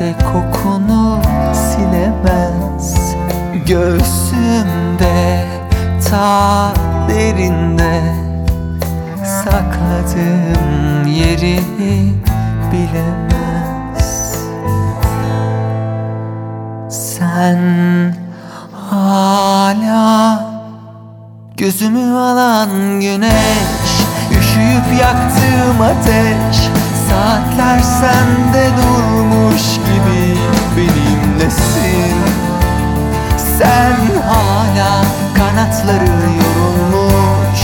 kimse kokunu silemez. Göğsümde ta derinde Sakladığım yeri bilemez. Sen hala Gözümü alan güneş Üşüyüp yaktığım ateş Saatler sende durmuş gibi benimlesin. Sen hala kanatları yorulmuş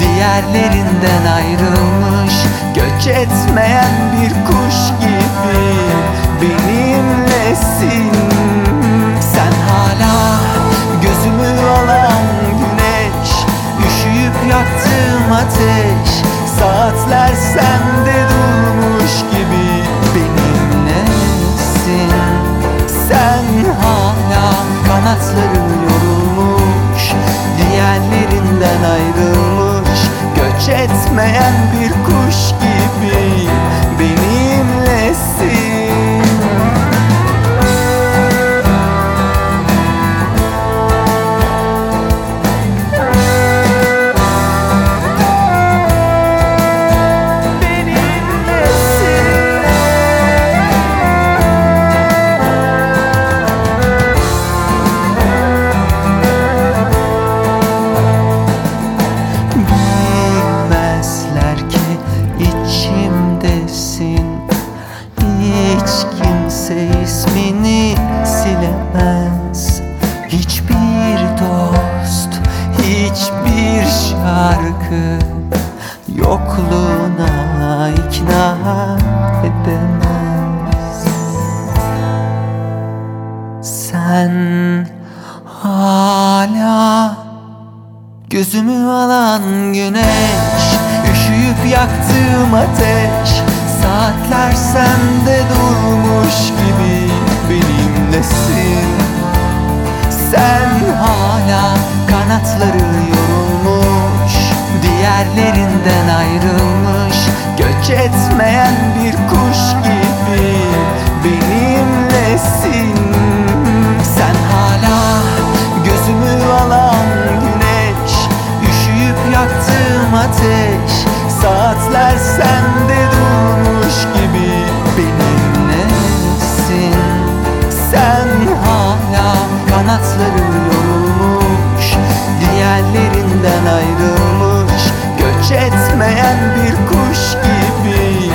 Diğerlerinden ayrılmış Göç etmeyen bir kuş gibi benimlesin. Sen hala gözümü alan güneş Üşüyüp yaktığım ateş Sen hala Gözümü alan güneş Üşüyüp yaktığım ateş Saatler sende durmuş gibi benimlesin. Sen hala kanatları yorulmuş Diğerlerinden ayrılmış Göç etmeyen sende durmuş gibi benimlesin Sen hala kanatları yorulmuş Diğerlerinden ayrılmış Göç etmeyen bir kuş gibi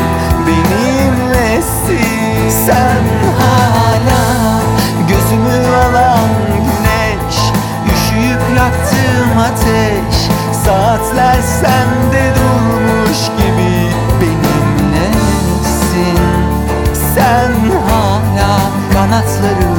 benimlesin Sen hala gözümü alan güneş Üşüyüp yaktığım ateş Saatler sende durmuş kanatları